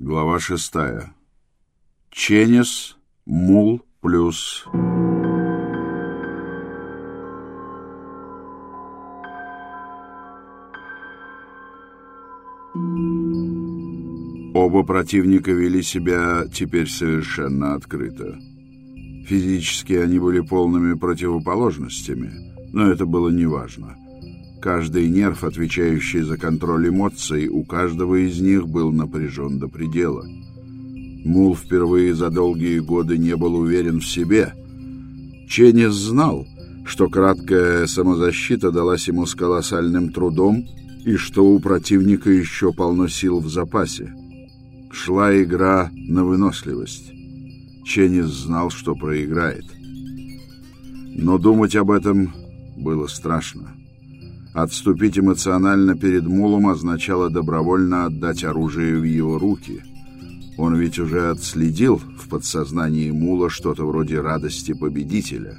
Глава шестая. Ченнис, мул плюс... Оба противника вели себя теперь совершенно открыто. Физически они были полными противоположностями, но это было неважно. Каждый нерв, отвечающий за контроль эмоций, у каждого из них был напряжен до предела. Мул впервые за долгие годы не был уверен в себе. Ченнис знал, что краткая самозащита далась ему с колоссальным трудом и что у противника еще полно сил в запасе. Шла игра на выносливость. Ченнис знал, что проиграет. Но думать об этом было страшно. Отступить эмоционально перед Мулом означало добровольно отдать оружие в его руки. Он ведь уже отследил в подсознании Мула что-то вроде радости победителя.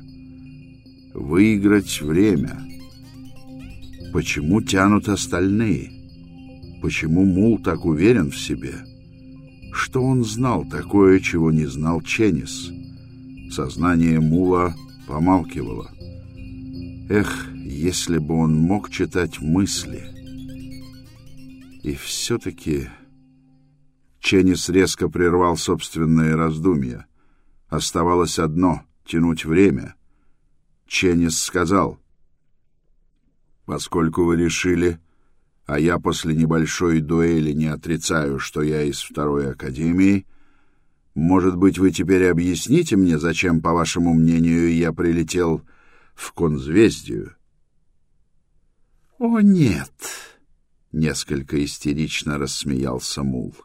Выиграть время. Почему тянут остальные? Почему Мул так уверен в себе? Что он знал такое, чего не знал Ченнис? Сознание Мула помалкивало. Эх, если бы он мог читать мысли. И все-таки... Ченнис резко прервал собственные раздумья. Оставалось одно — тянуть время. Ченнис сказал, «Поскольку вы решили, а я после небольшой дуэли не отрицаю, что я из второй академии, может быть, вы теперь объясните мне, зачем, по вашему мнению, я прилетел в конзвездию?» «О, нет!» — несколько истерично рассмеялся Мул.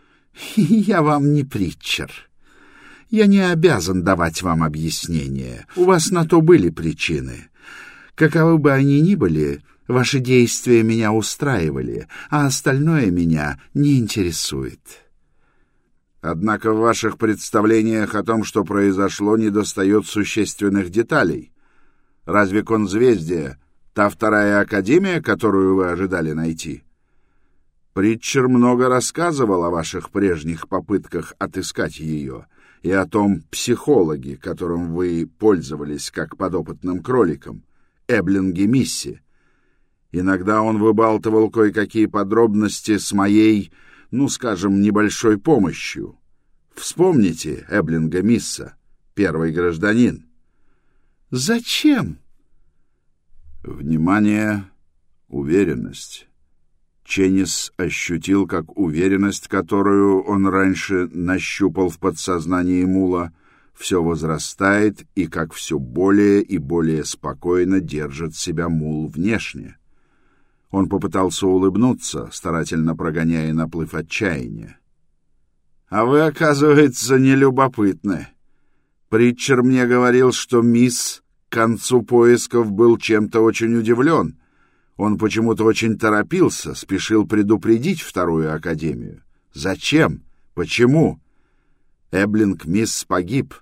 «Я вам не притчер. Я не обязан давать вам объяснения. У вас на то были причины. Каковы бы они ни были, ваши действия меня устраивали, а остальное меня не интересует». Однако в ваших представлениях о том, что произошло, недостает существенных деталей. Разве конзвездие Та вторая академия, которую вы ожидали найти? Притчер много рассказывал о ваших прежних попытках отыскать ее и о том психологе, которым вы пользовались как подопытным кроликом, Эблинге Мисси. Иногда он выбалтывал кое-какие подробности с моей, ну, скажем, небольшой помощью. Вспомните Эблинга Мисса, первый гражданин. «Зачем?» Внимание, уверенность. Ченнис ощутил, как уверенность, которую он раньше нащупал в подсознании Мула, все возрастает и как все более и более спокойно держит себя Мул внешне. Он попытался улыбнуться, старательно прогоняя наплыв отчаяния. «А вы, оказывается, нелюбопытны. Притчер мне говорил, что мисс концу поисков был чем-то очень удивлен. Он почему-то очень торопился, спешил предупредить вторую академию. Зачем? Почему? Эблинг Мисс погиб.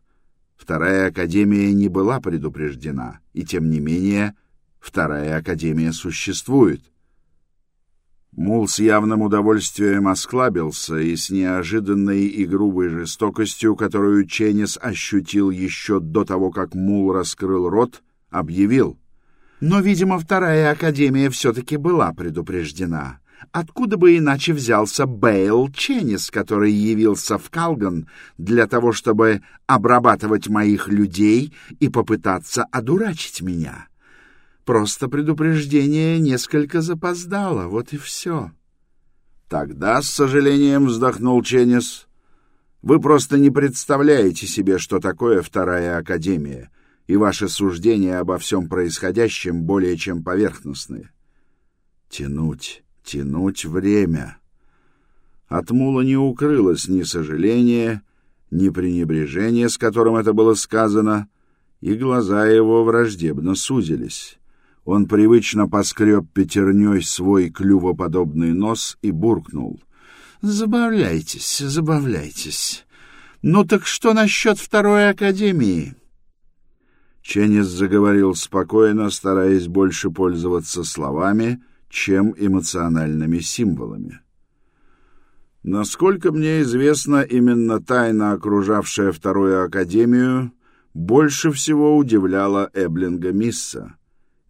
Вторая академия не была предупреждена, и тем не менее вторая академия существует. Мул с явным удовольствием осклабился и с неожиданной и грубой жестокостью, которую Ченнис ощутил еще до того, как Мул раскрыл рот, объявил. «Но, видимо, вторая академия все-таки была предупреждена. Откуда бы иначе взялся Бейл Ченнис, который явился в Калган для того, чтобы обрабатывать моих людей и попытаться одурачить меня?» Просто предупреждение несколько запоздало, вот и все. Тогда, с сожалением, вздохнул Ченнис, вы просто не представляете себе, что такое Вторая Академия, и ваши суждения обо всем происходящем более чем поверхностные. Тянуть, тянуть время. От Мула не укрылось ни сожаления, ни пренебрежения, с которым это было сказано, и глаза его враждебно сузились. Он привычно поскреб пятерней свой клювоподобный нос и буркнул. «Забавляйтесь, забавляйтесь. Ну так что насчет второй академии?» Ченнис заговорил спокойно, стараясь больше пользоваться словами, чем эмоциональными символами. Насколько мне известно, именно тайна, окружавшая Вторую Академию, больше всего удивляла Эблинга Мисса.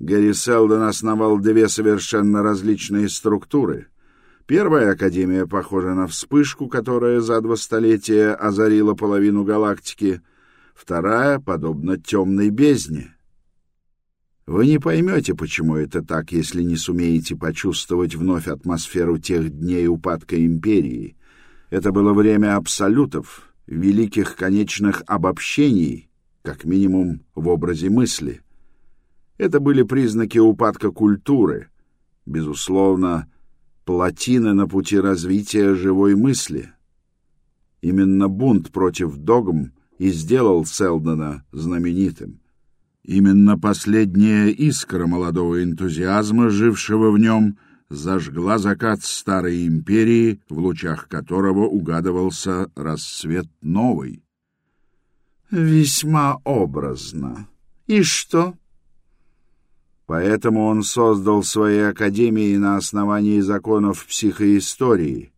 Гэри Селдон основал две совершенно различные структуры. Первая Академия похожа на вспышку, которая за два столетия озарила половину галактики. Вторая подобна темной бездне. Вы не поймете, почему это так, если не сумеете почувствовать вновь атмосферу тех дней упадка империи. Это было время абсолютов, великих конечных обобщений, как минимум в образе мысли. Это были признаки упадка культуры, безусловно, плотины на пути развития живой мысли. Именно бунт против догм и сделал Селдона знаменитым. Именно последняя искра молодого энтузиазма, жившего в нем, зажгла закат старой империи, в лучах которого угадывался рассвет новой. Весьма образно. И что? Поэтому он создал свои академии на основании законов психоистории.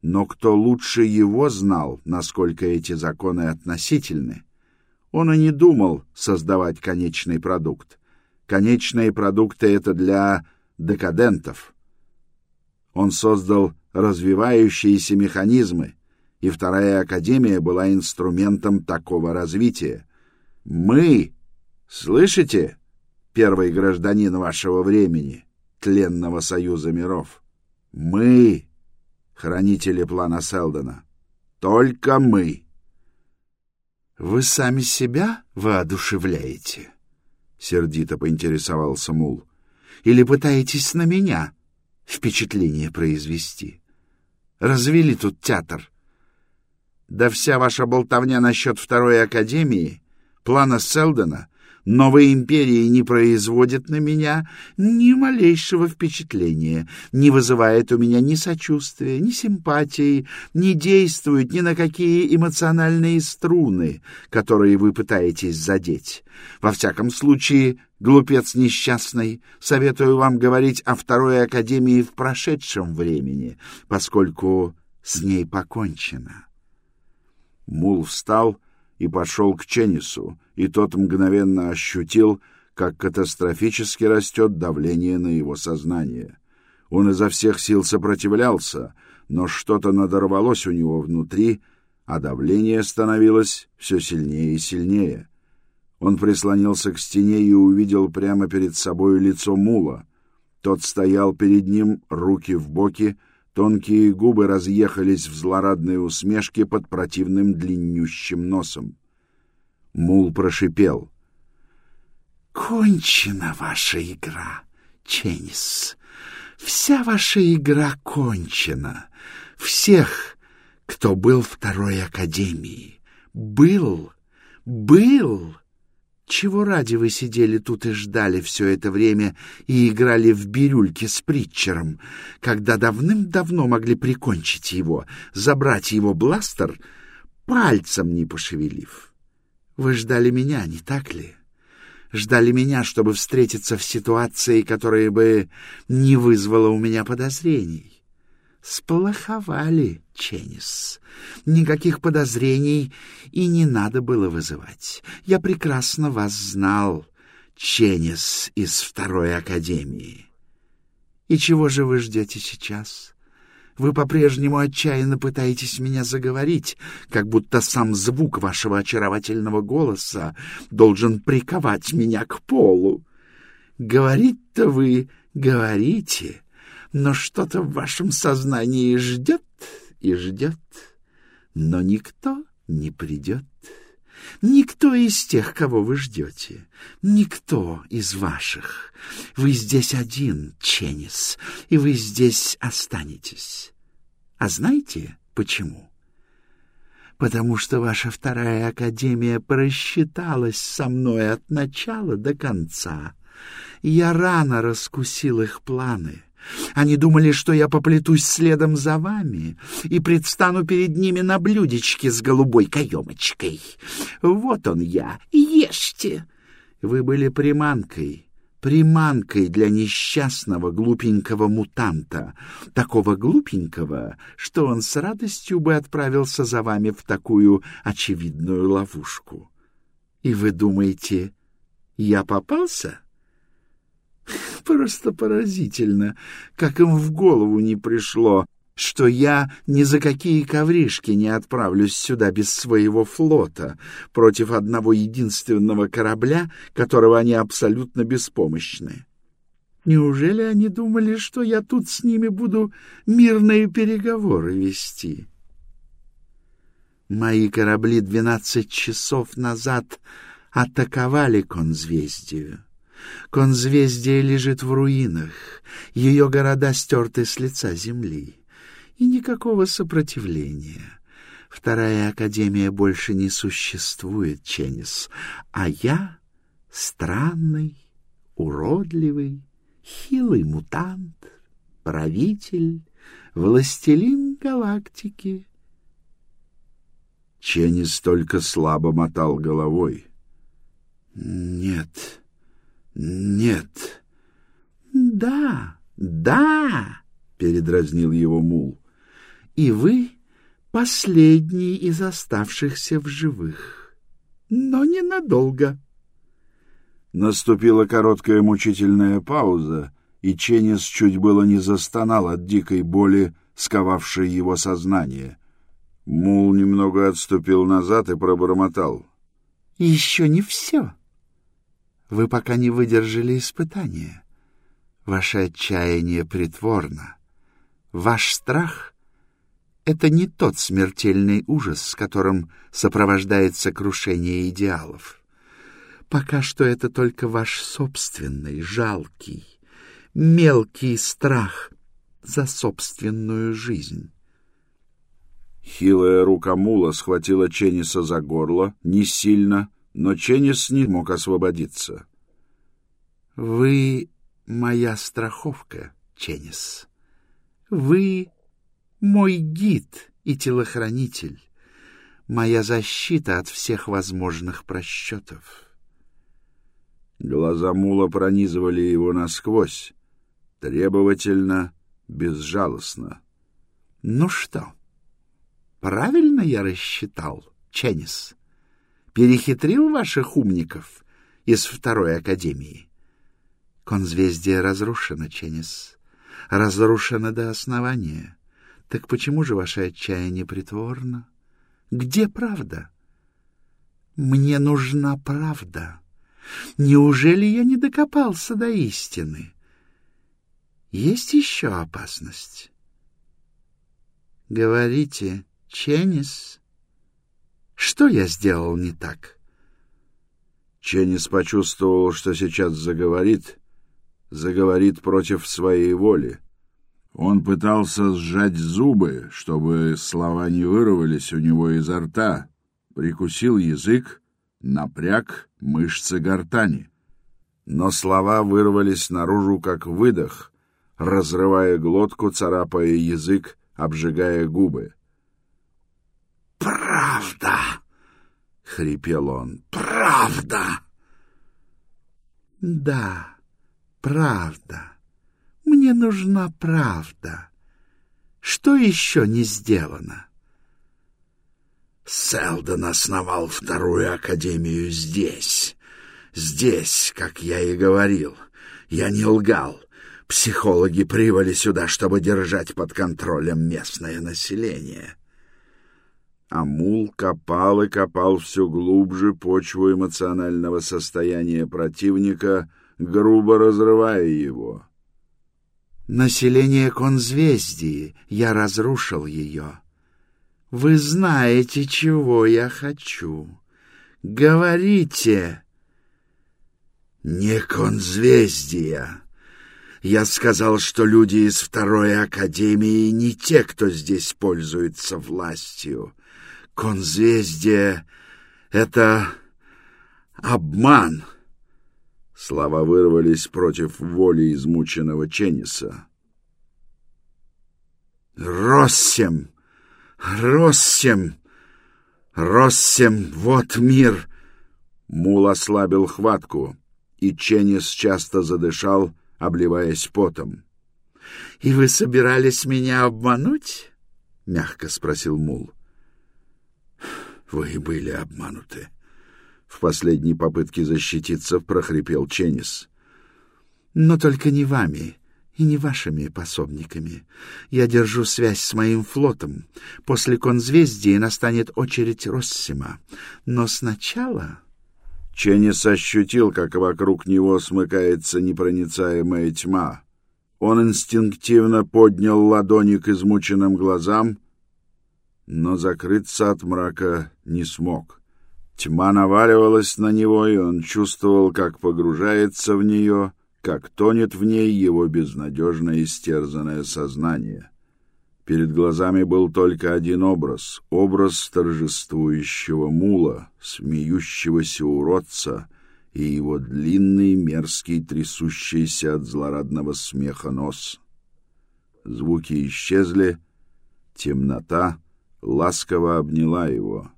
Но кто лучше его знал, насколько эти законы относительны? Он и не думал создавать конечный продукт. Конечные продукты — это для декадентов. Он создал развивающиеся механизмы, и Вторая Академия была инструментом такого развития. Мы, слышите, первый гражданин вашего времени, тленного союза миров, мы, хранители плана Селдона, только мы — вы сами себя воодушевляете? Сердито поинтересовался Мул. Или пытаетесь на меня впечатление произвести? Развели тут театр. Да вся ваша болтовня насчет второй академии, плана Селдона Новая империя не производит на меня ни малейшего впечатления, не вызывает у меня ни сочувствия, ни симпатии, не действует ни на какие эмоциональные струны, которые вы пытаетесь задеть. Во всяком случае, глупец несчастный, советую вам говорить о Второй Академии в прошедшем времени, поскольку с ней покончено. Мул встал и пошел к Ченнису, и тот мгновенно ощутил, как катастрофически растет давление на его сознание. Он изо всех сил сопротивлялся, но что-то надорвалось у него внутри, а давление становилось все сильнее и сильнее. Он прислонился к стене и увидел прямо перед собой лицо мула. Тот стоял перед ним, руки в боки, тонкие губы разъехались в злорадной усмешке под противным длиннющим носом. Мул прошипел. «Кончена ваша игра, Ченнис. Вся ваша игра кончена. Всех, кто был второй академии. Был, был. Чего ради вы сидели тут и ждали все это время и играли в бирюльки с Притчером, когда давным-давно могли прикончить его, забрать его бластер, пальцем не пошевелив?» Вы ждали меня, не так ли? Ждали меня, чтобы встретиться в ситуации, которая бы не вызвала у меня подозрений. Сплоховали, Ченнис. Никаких подозрений и не надо было вызывать. Я прекрасно вас знал, Ченнис из Второй Академии. И чего же вы ждете сейчас? Вы по-прежнему отчаянно пытаетесь меня заговорить, как будто сам звук вашего очаровательного голоса должен приковать меня к полу. Говорить-то вы говорите, но что-то в вашем сознании ждет и ждет, но никто не придет. Никто из тех, кого вы ждете. Никто из ваших. Вы здесь один, Ченнис, и вы здесь останетесь. А знаете почему? Потому что ваша вторая академия просчиталась со мной от начала до конца. Я рано раскусил их планы. Они думали, что я поплетусь следом за вами и предстану перед ними на блюдечке с голубой каемочкой. Вот он я, ешьте. Вы были приманкой, приманкой для несчастного глупенького мутанта, такого глупенького, что он с радостью бы отправился за вами в такую очевидную ловушку. И вы думаете, я попался? Просто поразительно, как им в голову не пришло, что я ни за какие ковришки не отправлюсь сюда без своего флота против одного единственного корабля, которого они абсолютно беспомощны. Неужели они думали, что я тут с ними буду мирные переговоры вести? Мои корабли двенадцать часов назад атаковали конзвездию. Конзвездие лежит в руинах, ее города стерты с лица земли и никакого сопротивления. Вторая академия больше не существует, Ченнис, а я — странный, уродливый, хилый мутант, правитель, властелин галактики. Ченнис только слабо мотал головой. «Нет, нет, да, да!» — передразнил его мул и вы последний из оставшихся в живых. Но ненадолго. Наступила короткая мучительная пауза, и Ченнис чуть было не застонал от дикой боли, сковавшей его сознание. Мул немного отступил назад и пробормотал. — Еще не все. Вы пока не выдержали испытания. Ваше отчаяние притворно. Ваш страх это не тот смертельный ужас, с которым сопровождается крушение идеалов. Пока что это только ваш собственный, жалкий, мелкий страх за собственную жизнь. Хилая рука мула схватила Ченниса за горло, не сильно, но Ченнис не мог освободиться. — Вы моя страховка, Ченнис. Вы мой гид и телохранитель, моя защита от всех возможных просчетов. Глаза мула пронизывали его насквозь, требовательно, безжалостно. — Ну что, правильно я рассчитал, Ченнис? Перехитрил ваших умников из второй академии? Конзвездие разрушено, Ченнис, разрушено до основания. Так почему же ваше отчаяние притворно? Где правда? Мне нужна правда. Неужели я не докопался до истины? Есть еще опасность? Говорите, Ченнис, что я сделал не так? Ченнис почувствовал, что сейчас заговорит, заговорит против своей воли. Он пытался сжать зубы, чтобы слова не вырвались у него изо рта, прикусил язык, напряг мышцы гортани. Но слова вырвались наружу, как выдох, разрывая глотку, царапая язык, обжигая губы. «Правда!» — хрипел он. «Правда!» «Да, правда!» Мне нужна правда. Что еще не сделано? Селдон основал вторую академию здесь. Здесь, как я и говорил. Я не лгал. Психологи прибыли сюда, чтобы держать под контролем местное население. Амул копал и копал все глубже почву эмоционального состояния противника, грубо разрывая его. Население конзвездии, я разрушил ее. Вы знаете, чего я хочу. Говорите. Не конзвездия. Я сказал, что люди из второй академии не те, кто здесь пользуется властью. Конзвездие — это обман. — Слова вырвались против воли измученного Ченниса. «Россем! Россем! Россем! Вот мир!» Мул ослабил хватку. и Ченнис часто задышал, обливаясь потом. — И вы собирались меня обмануть? — мягко спросил Мул. — Вы были обмануты. В последней попытке защититься прохрипел Ченнис. — Но только не вами и не вашими пособниками. Я держу связь с моим флотом. После конзвездия настанет очередь Россима. Но сначала... Ченнис ощутил, как вокруг него смыкается непроницаемая тьма. Он инстинктивно поднял ладони к измученным глазам, но закрыться от мрака не смог. Тьма наваливалась на него, и он чувствовал, как погружается в нее, как тонет в ней его безнадежно истерзанное сознание. Перед глазами был только один образ — образ торжествующего мула, смеющегося уродца и его длинный, мерзкий, трясущийся от злорадного смеха нос. Звуки исчезли, темнота ласково обняла его.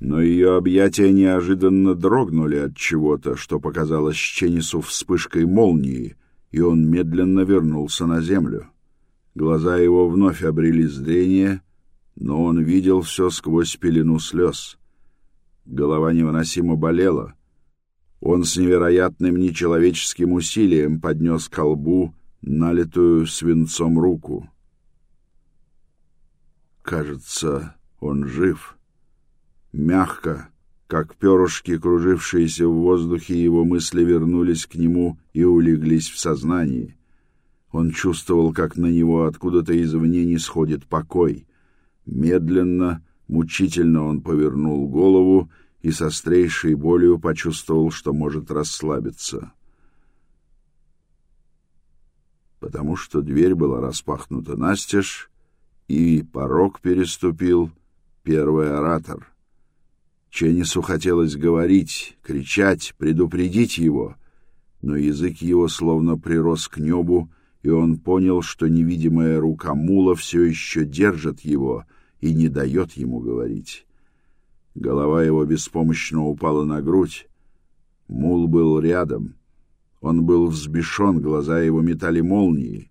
Но ее объятия неожиданно дрогнули от чего-то, что показалось Ченнису вспышкой молнии, и он медленно вернулся на землю. — Глаза его вновь обрели зрение, но он видел все сквозь пелену слез. Голова невыносимо болела. Он с невероятным нечеловеческим усилием поднес к колбу налитую свинцом руку. Кажется, он жив. Мягко, как перышки, кружившиеся в воздухе, его мысли вернулись к нему и улеглись в сознании. Он чувствовал, как на него откуда-то извне не сходит покой. Медленно, мучительно он повернул голову и со острейшей болью почувствовал, что может расслабиться. Потому что дверь была распахнута настежь, и порог переступил первый оратор. Ченнису хотелось говорить, кричать, предупредить его, но язык его словно прирос к небу, и он понял, что невидимая рука мула все еще держит его и не дает ему говорить. Голова его беспомощно упала на грудь. Мул был рядом. Он был взбешен, глаза его метали молнии.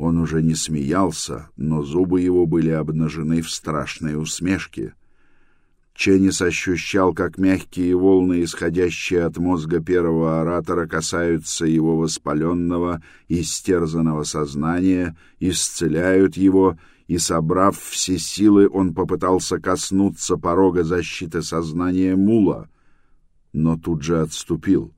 Он уже не смеялся, но зубы его были обнажены в страшной усмешке. Ченнис ощущал, как мягкие волны, исходящие от мозга первого оратора, касаются его воспаленного, истерзанного сознания, исцеляют его, и, собрав все силы, он попытался коснуться порога защиты сознания Мула, но тут же отступил.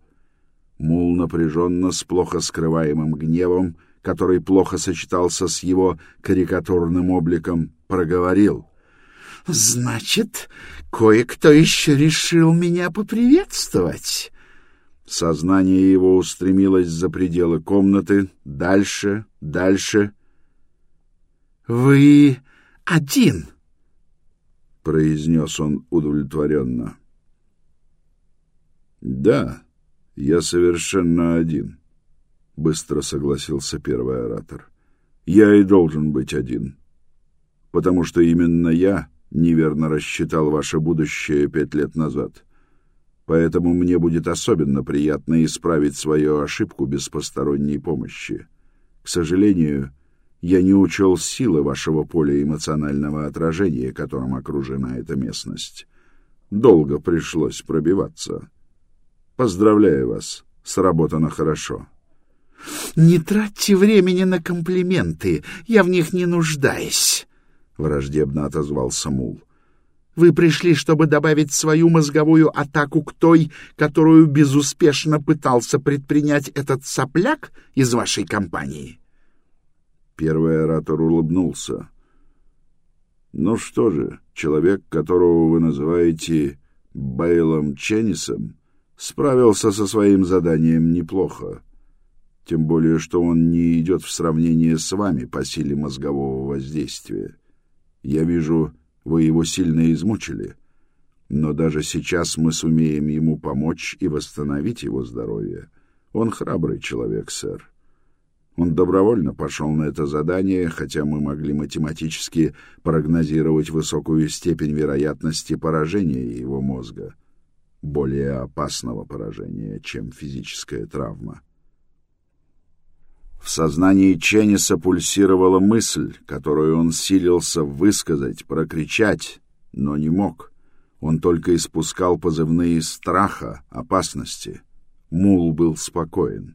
Мул напряженно, с плохо скрываемым гневом, который плохо сочетался с его карикатурным обликом, проговорил — Значит, кое-кто еще решил меня поприветствовать. Сознание его устремилось за пределы комнаты, дальше, дальше. Вы один, произнес он удовлетворенно. Да, я совершенно один, быстро согласился первый оратор. Я и должен быть один, потому что именно я неверно рассчитал ваше будущее пять лет назад. Поэтому мне будет особенно приятно исправить свою ошибку без посторонней помощи. К сожалению, я не учел силы вашего поля эмоционального отражения, которым окружена эта местность. Долго пришлось пробиваться. Поздравляю вас, сработано хорошо. Не тратьте времени на комплименты, я в них не нуждаюсь враждебно отозвался Мул. Вы пришли, чтобы добавить свою мозговую атаку к той, которую безуспешно пытался предпринять этот сопляк из вашей компании. Первый оратор улыбнулся. Ну что же, человек, которого вы называете Бейлом Ченнисом, справился со своим заданием неплохо. Тем более, что он не идет в сравнение с вами по силе мозгового воздействия. Я вижу, вы его сильно измучили, но даже сейчас мы сумеем ему помочь и восстановить его здоровье. Он храбрый человек, сэр. Он добровольно пошел на это задание, хотя мы могли математически прогнозировать высокую степень вероятности поражения его мозга. более опасного поражения, чем физическая травма. В сознании Ченниса пульсировала мысль, которую он силился высказать, прокричать, но не мог. Он только испускал позывные страха, опасности. Мул был спокоен.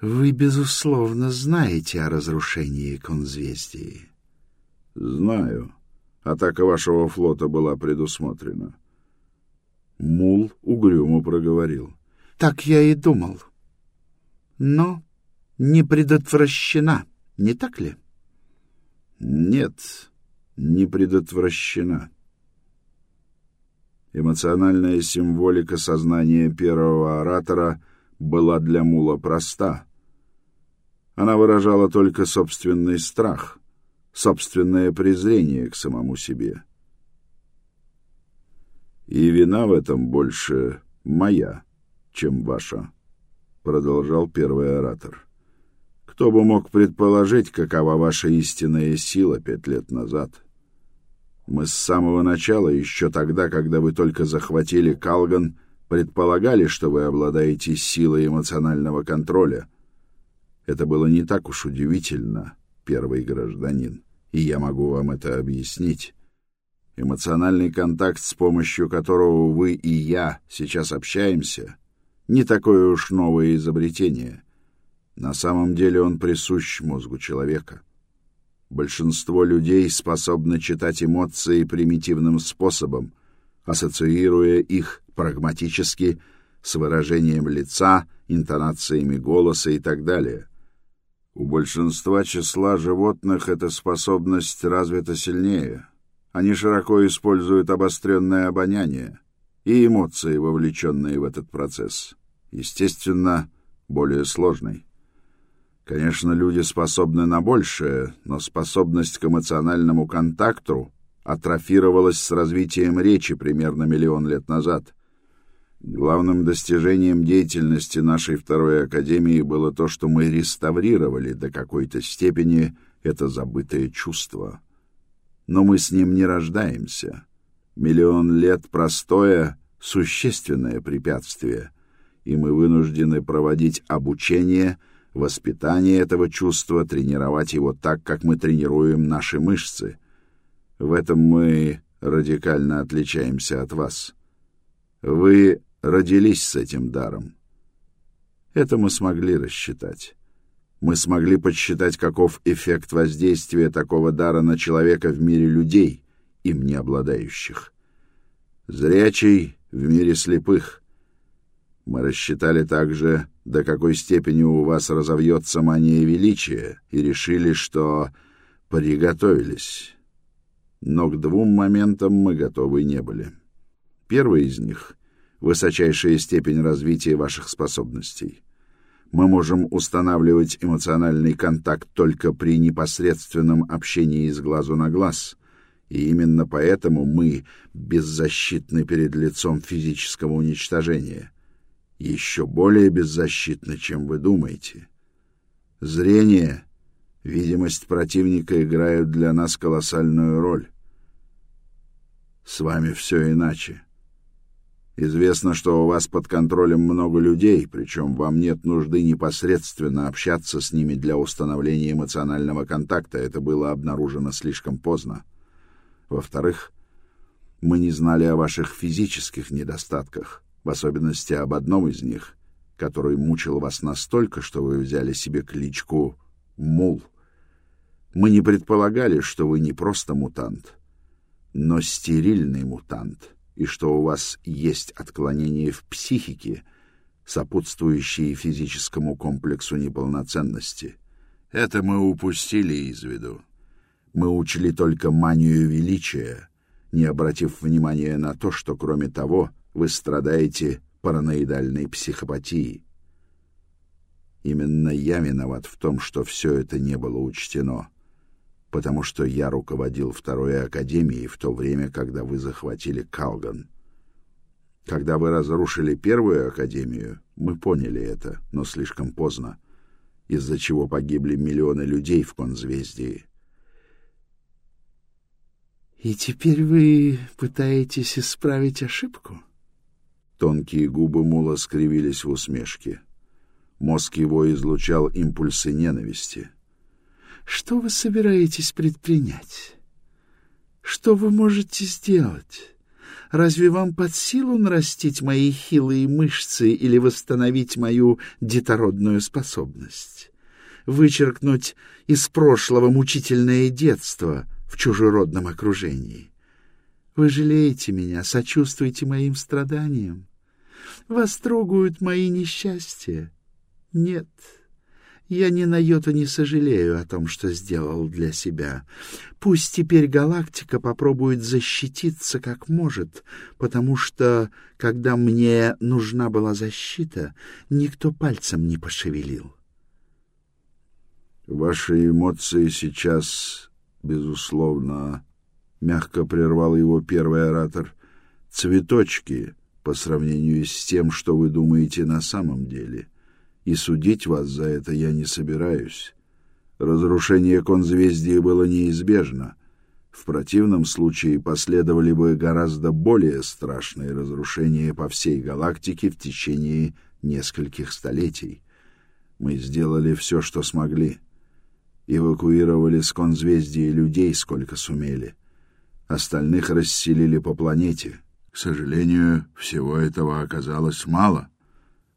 «Вы, безусловно, знаете о разрушении конзвездии». «Знаю. Атака вашего флота была предусмотрена». Мул угрюмо проговорил. «Так я и думал. Но не предотвращена, не так ли?» «Нет, не предотвращена». Эмоциональная символика сознания первого оратора была для Мула проста. Она выражала только собственный страх, собственное презрение к самому себе. «И вина в этом больше моя, чем ваша», — продолжал первый оратор. «Кто бы мог предположить, какова ваша истинная сила пять лет назад?» Мы с самого начала, еще тогда, когда вы только захватили Калган, предполагали, что вы обладаете силой эмоционального контроля. Это было не так уж удивительно, первый гражданин, и я могу вам это объяснить. Эмоциональный контакт, с помощью которого вы и я сейчас общаемся, не такое уж новое изобретение. На самом деле он присущ мозгу человека. Большинство людей способны читать эмоции примитивным способом, ассоциируя их прагматически с выражением лица, интонациями голоса и так далее. У большинства числа животных эта способность развита сильнее. Они широко используют обостренное обоняние и эмоции, вовлеченные в этот процесс. Естественно, более сложный. Конечно, люди способны на большее, но способность к эмоциональному контакту атрофировалась с развитием речи примерно миллион лет назад. Главным достижением деятельности нашей второй академии было то, что мы реставрировали до какой-то степени это забытое чувство. Но мы с ним не рождаемся. Миллион лет простое — существенное препятствие, и мы вынуждены проводить обучение — воспитание этого чувства, тренировать его так, как мы тренируем наши мышцы. В этом мы радикально отличаемся от вас. Вы родились с этим даром. Это мы смогли рассчитать. Мы смогли подсчитать, каков эффект воздействия такого дара на человека в мире людей, им не обладающих. Зрячий в мире слепых. Мы рассчитали также до какой степени у вас разовьется мания величия, и решили, что приготовились. Но к двум моментам мы готовы не были. Первый из них — высочайшая степень развития ваших способностей. Мы можем устанавливать эмоциональный контакт только при непосредственном общении с глазу на глаз, и именно поэтому мы беззащитны перед лицом физического уничтожения — еще более беззащитны, чем вы думаете. Зрение, видимость противника играют для нас колоссальную роль. С вами все иначе. Известно, что у вас под контролем много людей, причем вам нет нужды непосредственно общаться с ними для установления эмоционального контакта. Это было обнаружено слишком поздно. Во-вторых, мы не знали о ваших физических недостатках в особенности об одном из них, который мучил вас настолько, что вы взяли себе кличку Мул. Мы не предполагали, что вы не просто мутант, но стерильный мутант, и что у вас есть отклонения в психике, сопутствующие физическому комплексу неполноценности. Это мы упустили из виду. Мы учли только манию величия, не обратив внимания на то, что кроме того, вы страдаете параноидальной психопатией. Именно я виноват в том, что все это не было учтено, потому что я руководил второй академией в то время, когда вы захватили Калган. Когда вы разрушили первую академию, мы поняли это, но слишком поздно, из-за чего погибли миллионы людей в конзвездии. И теперь вы пытаетесь исправить ошибку? Тонкие губы Мула скривились в усмешке. Мозг его излучал импульсы ненависти. «Что вы собираетесь предпринять? Что вы можете сделать? Разве вам под силу нарастить мои хилые мышцы или восстановить мою детородную способность? Вычеркнуть из прошлого мучительное детство в чужеродном окружении? Вы жалеете меня, сочувствуете моим страданиям? Вас трогают мои несчастья. Нет, я ни на йоту не сожалею о том, что сделал для себя. Пусть теперь галактика попробует защититься как может, потому что, когда мне нужна была защита, никто пальцем не пошевелил. Ваши эмоции сейчас, безусловно, мягко прервал его первый оратор, цветочки по сравнению с тем, что вы думаете на самом деле. И судить вас за это я не собираюсь. Разрушение конзвездия было неизбежно. В противном случае последовали бы гораздо более страшные разрушения по всей галактике в течение нескольких столетий. Мы сделали все, что смогли. Эвакуировали с конзвездия людей, сколько сумели. Остальных расселили по планете — к сожалению, всего этого оказалось мало.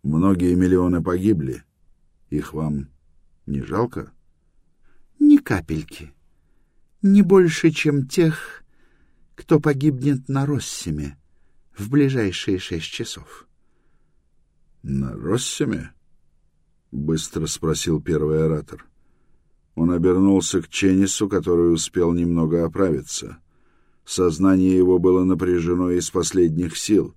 Многие миллионы погибли. Их вам не жалко? Ни капельки. Не больше, чем тех, кто погибнет на Россиме в ближайшие шесть часов. На Россиме? Быстро спросил первый оратор. Он обернулся к Ченнису, который успел немного оправиться. Сознание его было напряжено из последних сил.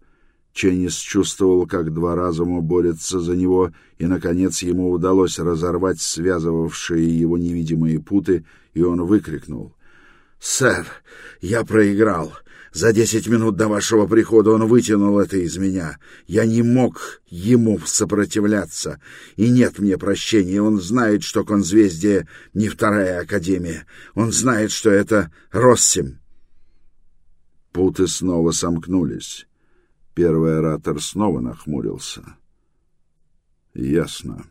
Ченнис чувствовал, как два разума борются за него, и, наконец, ему удалось разорвать связывавшие его невидимые путы, и он выкрикнул. «Сэр, я проиграл. За десять минут до вашего прихода он вытянул это из меня. Я не мог ему сопротивляться. И нет мне прощения. Он знает, что конзвездие не вторая академия. Он знает, что это Россим». Путы снова сомкнулись. Первый оратор снова нахмурился. «Ясно.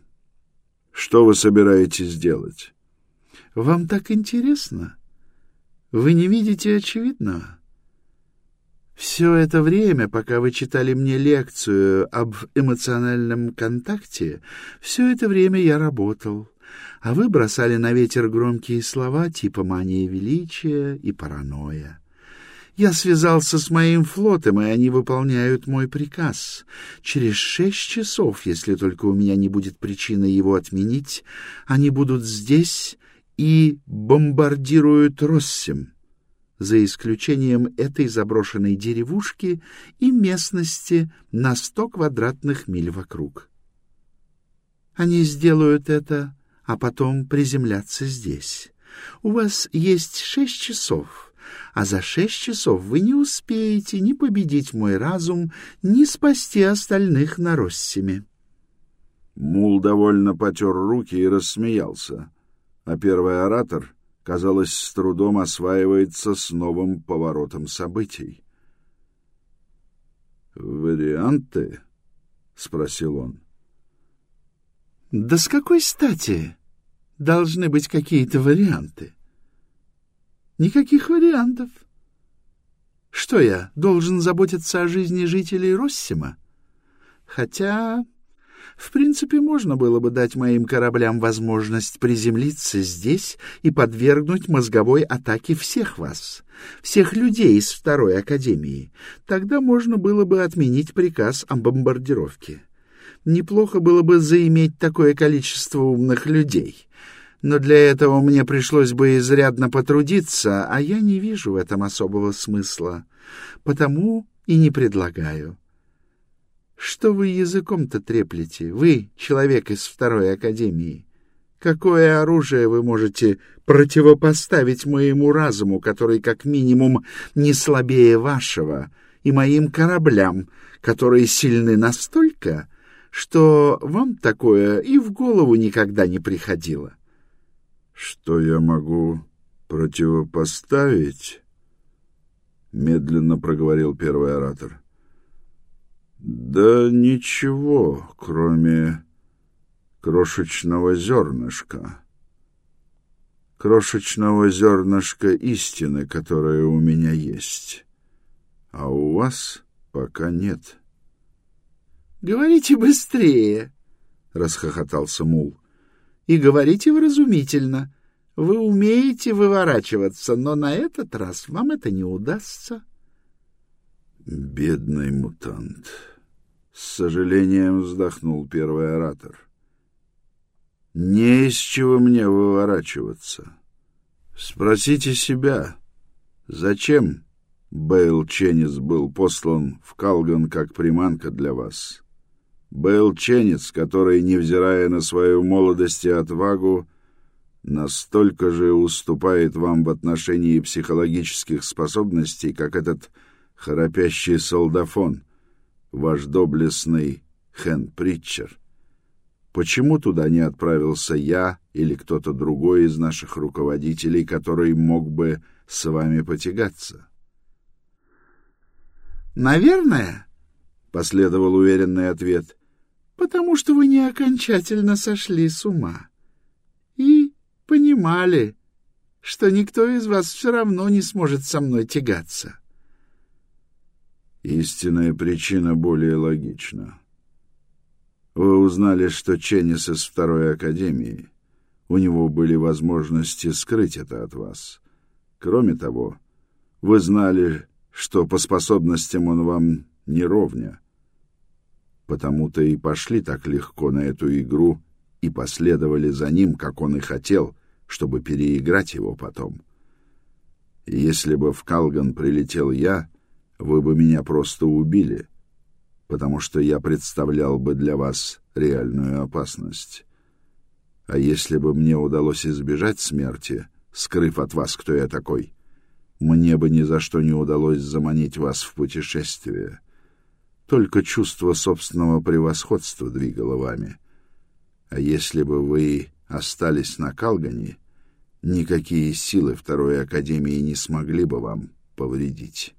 Что вы собираетесь делать?» «Вам так интересно? Вы не видите очевидного?» Все это время, пока вы читали мне лекцию об эмоциональном контакте, все это время я работал, а вы бросали на ветер громкие слова типа «мания величия» и «паранойя». Я связался с моим флотом, и они выполняют мой приказ. Через шесть часов, если только у меня не будет причины его отменить, они будут здесь и бомбардируют Россим, за исключением этой заброшенной деревушки и местности на сто квадратных миль вокруг. Они сделают это, а потом приземлятся здесь. У вас есть шесть часов — а за шесть часов вы не успеете ни победить мой разум, ни спасти остальных на Россиме. Мул довольно потер руки и рассмеялся, а первый оратор, казалось, с трудом осваивается с новым поворотом событий. «Варианты?» — спросил он. «Да с какой стати должны быть какие-то варианты? Никаких вариантов. Что я, должен заботиться о жизни жителей Россима? Хотя, в принципе, можно было бы дать моим кораблям возможность приземлиться здесь и подвергнуть мозговой атаке всех вас, всех людей из Второй Академии. Тогда можно было бы отменить приказ о бомбардировке. Неплохо было бы заиметь такое количество умных людей но для этого мне пришлось бы изрядно потрудиться, а я не вижу в этом особого смысла, потому и не предлагаю. Что вы языком-то треплете, вы, человек из второй академии? Какое оружие вы можете противопоставить моему разуму, который как минимум не слабее вашего, и моим кораблям, которые сильны настолько, что вам такое и в голову никогда не приходило?» Что я могу противопоставить? Медленно проговорил первый оратор. Да ничего, кроме крошечного зернышка. Крошечного зернышка истины, которое у меня есть. А у вас пока нет. Говорите быстрее, расхохотался Мул. И говорите вразумительно. Вы умеете выворачиваться, но на этот раз вам это не удастся. Бедный мутант. С сожалением вздохнул первый оратор. Не из чего мне выворачиваться. Спросите себя, зачем Бейл Ченнис был послан в Калган как приманка для вас? Бейл Ченнис, который, невзирая на свою молодость и отвагу, настолько же уступает вам в отношении психологических способностей, как этот храпящий солдафон, ваш доблестный Хэн Притчер. Почему туда не отправился я или кто-то другой из наших руководителей, который мог бы с вами потягаться? Наверное, последовал уверенный ответ. Потому что вы не окончательно сошли с ума и понимали, что никто из вас все равно не сможет со мной тягаться. Истинная причина более логична. Вы узнали, что Ченнис из второй академии. У него были возможности скрыть это от вас. Кроме того, вы знали, что по способностям он вам не ровня. Потому-то и пошли так легко на эту игру и последовали за ним, как он и хотел, чтобы переиграть его потом. Если бы в Калган прилетел я, вы бы меня просто убили, потому что я представлял бы для вас реальную опасность. А если бы мне удалось избежать смерти, скрыв от вас, кто я такой, мне бы ни за что не удалось заманить вас в путешествие. Только чувство собственного превосходства двигало вами. А если бы вы остались на Калгане, никакие силы Второй Академии не смогли бы вам повредить.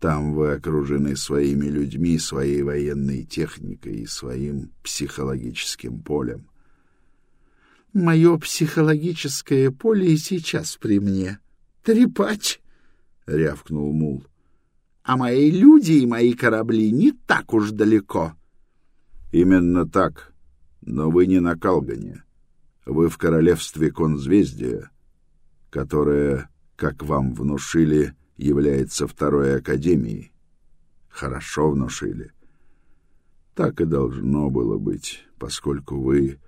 Там вы окружены своими людьми, своей военной техникой и своим психологическим полем. Мое психологическое поле и сейчас при мне. Трепач, — рявкнул Мул. А мои люди и мои корабли не так уж далеко. Именно так. Но вы не на Калгане. Вы в королевстве Конзвездия, которое, как вам внушили, — является второй академией. Хорошо внушили. Так и должно было быть, поскольку вы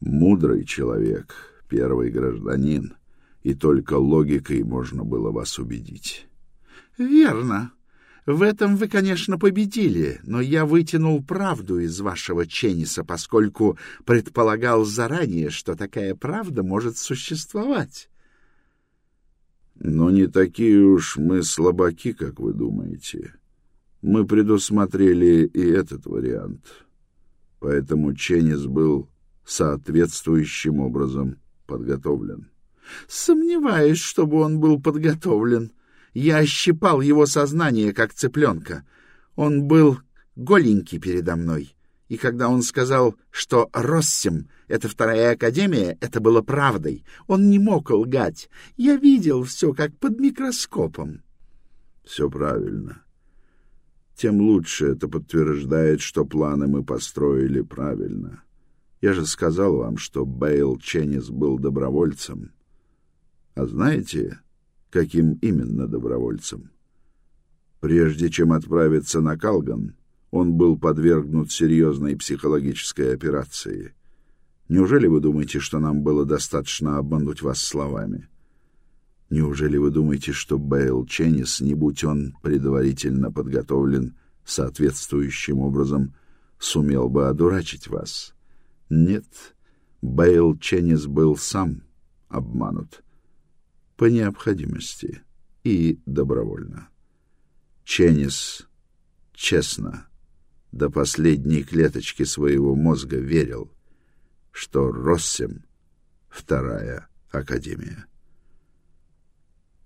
мудрый человек, первый гражданин, и только логикой можно было вас убедить. Верно. В этом вы, конечно, победили, но я вытянул правду из вашего Ченниса, поскольку предполагал заранее, что такая правда может существовать. Но не такие уж мы слабаки, как вы думаете. Мы предусмотрели и этот вариант. Поэтому Ченнис был соответствующим образом подготовлен. Сомневаюсь, чтобы он был подготовлен. Я ощипал его сознание, как цыпленка. Он был голенький передо мной. И когда он сказал, что Россим — это вторая академия, это было правдой. Он не мог лгать. Я видел все как под микроскопом. Все правильно. Тем лучше это подтверждает, что планы мы построили правильно. Я же сказал вам, что Бейл Ченнис был добровольцем. А знаете, каким именно добровольцем? Прежде чем отправиться на Калган, он был подвергнут серьезной психологической операции. Неужели вы думаете, что нам было достаточно обмануть вас словами? Неужели вы думаете, что Бейл Ченнис, не будь он предварительно подготовлен соответствующим образом, сумел бы одурачить вас? Нет, Бейл Ченнис был сам обманут по необходимости и добровольно. Ченнис честно до последней клеточки своего мозга верил, что Россем — вторая академия.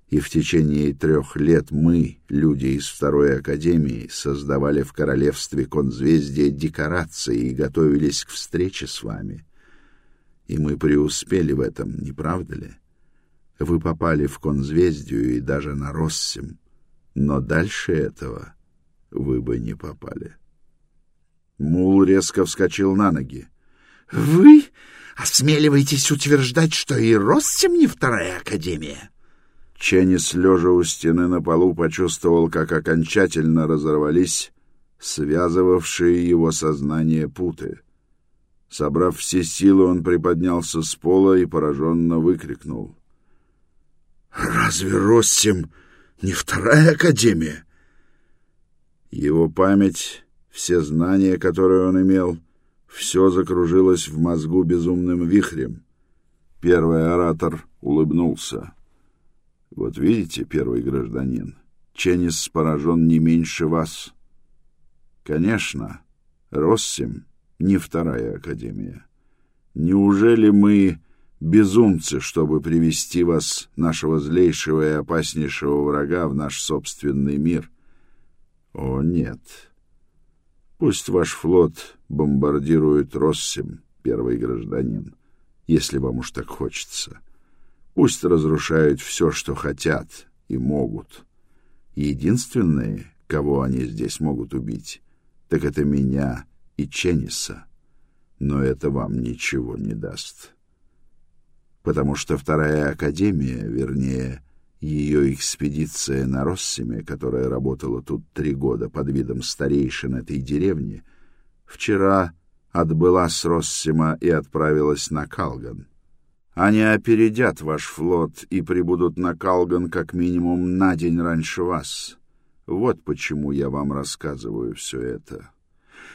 И в течение трех лет мы, люди из Второй Академии, создавали в Королевстве Конзвездия декорации и готовились к встрече с вами. И мы преуспели в этом, не правда ли? Вы попали в Конзвездию и даже на Россим, но дальше этого вы бы не попали. Мул резко вскочил на ноги. — Вы осмеливаетесь утверждать, что и Россим не Вторая Академия? — Ченнис, лежа у стены на полу, почувствовал, как окончательно разорвались связывавшие его сознание путы. Собрав все силы, он приподнялся с пола и пораженно выкрикнул. «Разве Россим не вторая академия?» Его память, все знания, которые он имел, все закружилось в мозгу безумным вихрем. Первый оратор улыбнулся. Вот видите, первый гражданин, Ченнис поражен не меньше вас. Конечно, Россим не вторая академия. Неужели мы безумцы, чтобы привести вас, нашего злейшего и опаснейшего врага, в наш собственный мир? О, нет. Пусть ваш флот бомбардирует Россим, первый гражданин, если вам уж так хочется. Пусть разрушают все, что хотят и могут. Единственные, кого они здесь могут убить, так это меня и Ченниса. Но это вам ничего не даст. Потому что вторая академия, вернее, ее экспедиция на Россиме, которая работала тут три года под видом старейшин этой деревни, вчера отбыла с Россима и отправилась на Калган. Они опередят ваш флот и прибудут на Калган как минимум на день раньше вас. Вот почему я вам рассказываю все это.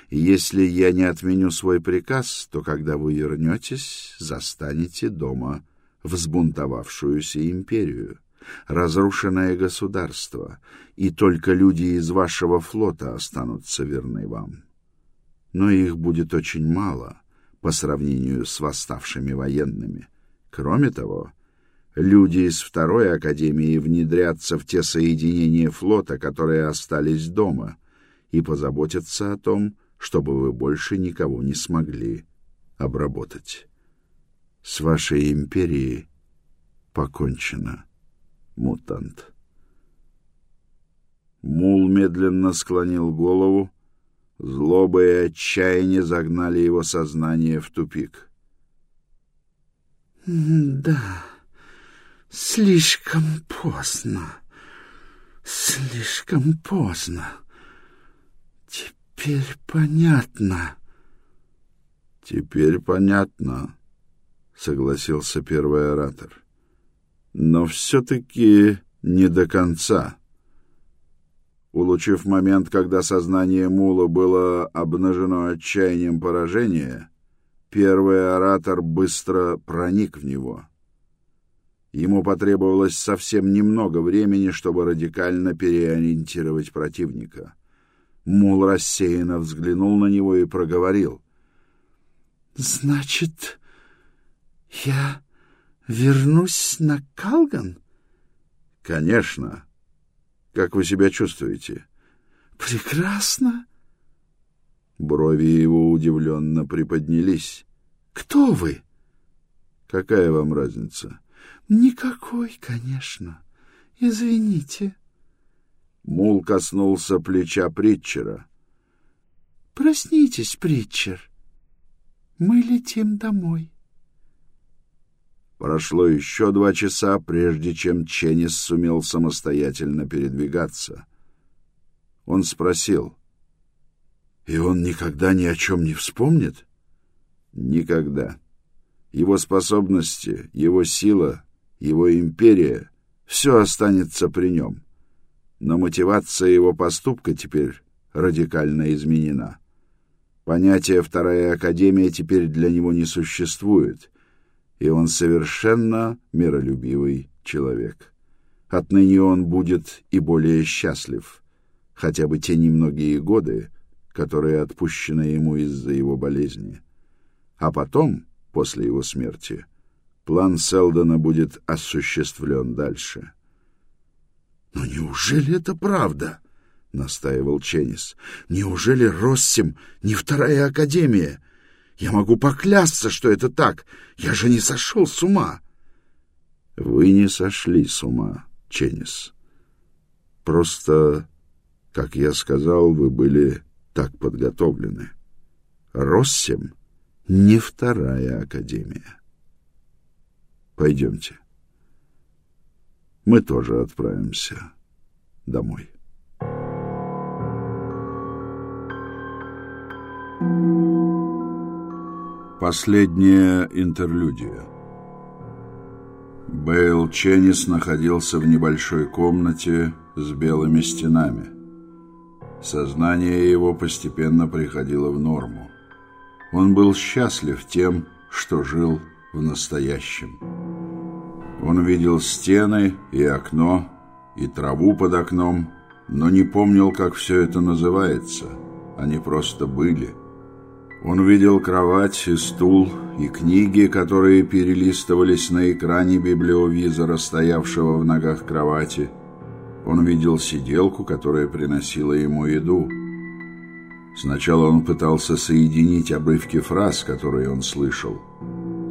Если я не отменю свой приказ, то когда вы вернетесь, застанете дома взбунтовавшуюся империю, разрушенное государство, и только люди из вашего флота останутся верны вам. Но их будет очень мало по сравнению с восставшими военными. Кроме того, люди из второй академии внедрятся в те соединения флота, которые остались дома, и позаботятся о том, чтобы вы больше никого не смогли обработать. С вашей империей покончено, мутант. Мул медленно склонил голову. Злоба и отчаяние загнали его сознание в тупик. Да, слишком поздно. Слишком поздно. Теперь понятно. Теперь понятно, согласился первый оратор. Но все-таки не до конца. Улучив момент, когда сознание Мула было обнажено отчаянием поражения, Первый оратор быстро проник в него. Ему потребовалось совсем немного времени, чтобы радикально переориентировать противника. Мул рассеянно взглянул на него и проговорил. «Значит, я вернусь на Калган?» «Конечно. Как вы себя чувствуете?» «Прекрасно. Брови его удивленно приподнялись. «Кто вы?» «Какая вам разница?» «Никакой, конечно. Извините». Мул коснулся плеча Притчера. «Проснитесь, Притчер. Мы летим домой». Прошло еще два часа, прежде чем Ченнис сумел самостоятельно передвигаться. Он спросил — и он никогда ни о чем не вспомнит? Никогда. Его способности, его сила, его империя — все останется при нем. Но мотивация его поступка теперь радикально изменена. Понятие «вторая академия» теперь для него не существует, и он совершенно миролюбивый человек. Отныне он будет и более счастлив, хотя бы те немногие годы, которые отпущены ему из-за его болезни. А потом, после его смерти, план Селдона будет осуществлен дальше. Но неужели это правда? — настаивал Ченнис. «Неужели Россим не вторая академия? Я могу поклясться, что это так. Я же не сошел с ума». «Вы не сошли с ума, Ченнис. Просто, как я сказал, вы были так подготовлены. Россим не вторая академия. Пойдемте. Мы тоже отправимся домой». Последняя интерлюдия. Бейл Ченнис находился в небольшой комнате с белыми стенами. Сознание его постепенно приходило в норму. Он был счастлив тем, что жил в настоящем. Он видел стены и окно, и траву под окном, но не помнил, как все это называется. Они просто были – он видел кровать и стул, и книги, которые перелистывались на экране библиовизора, стоявшего в ногах кровати. Он видел сиделку, которая приносила ему еду. Сначала он пытался соединить обрывки фраз, которые он слышал.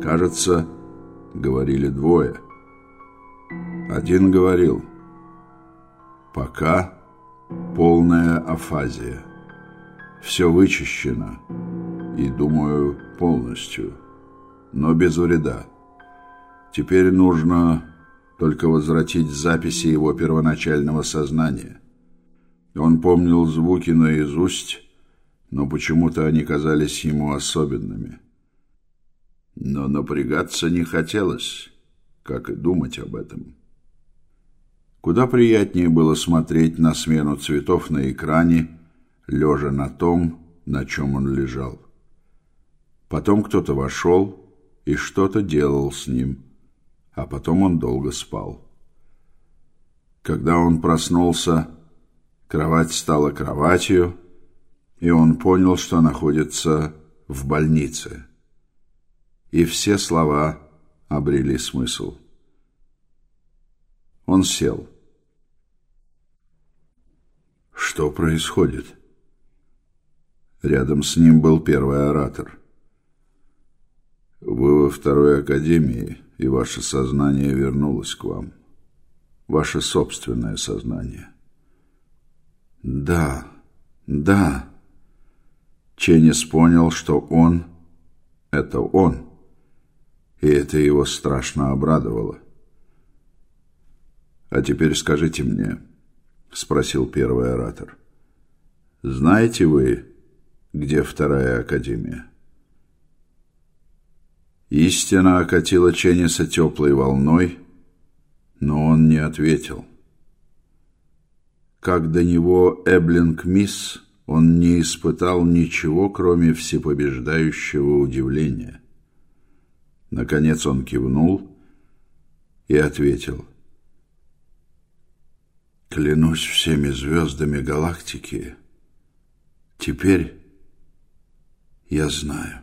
Кажется, говорили двое. Один говорил «Пока полная афазия. Все вычищено» и, думаю, полностью, но без вреда. Теперь нужно только возвратить записи его первоначального сознания. Он помнил звуки наизусть, но почему-то они казались ему особенными. Но напрягаться не хотелось, как и думать об этом. Куда приятнее было смотреть на смену цветов на экране, лежа на том, на чем он лежал. Потом кто-то вошел и что-то делал с ним, а потом он долго спал. Когда он проснулся, кровать стала кроватью, и он понял, что находится в больнице. И все слова обрели смысл. Он сел. Что происходит? Рядом с ним был первый оратор. Вы во второй академии, и ваше сознание вернулось к вам. Ваше собственное сознание. Да, да. Ченнис понял, что он — это он, и это его страшно обрадовало. «А теперь скажите мне», — спросил первый оратор, — «знаете вы, где вторая академия?» Истина окатила Ченниса теплой волной, но он не ответил. Как до него Эблинг Мисс, он не испытал ничего, кроме всепобеждающего удивления. Наконец он кивнул и ответил. «Клянусь всеми звездами галактики, теперь я знаю».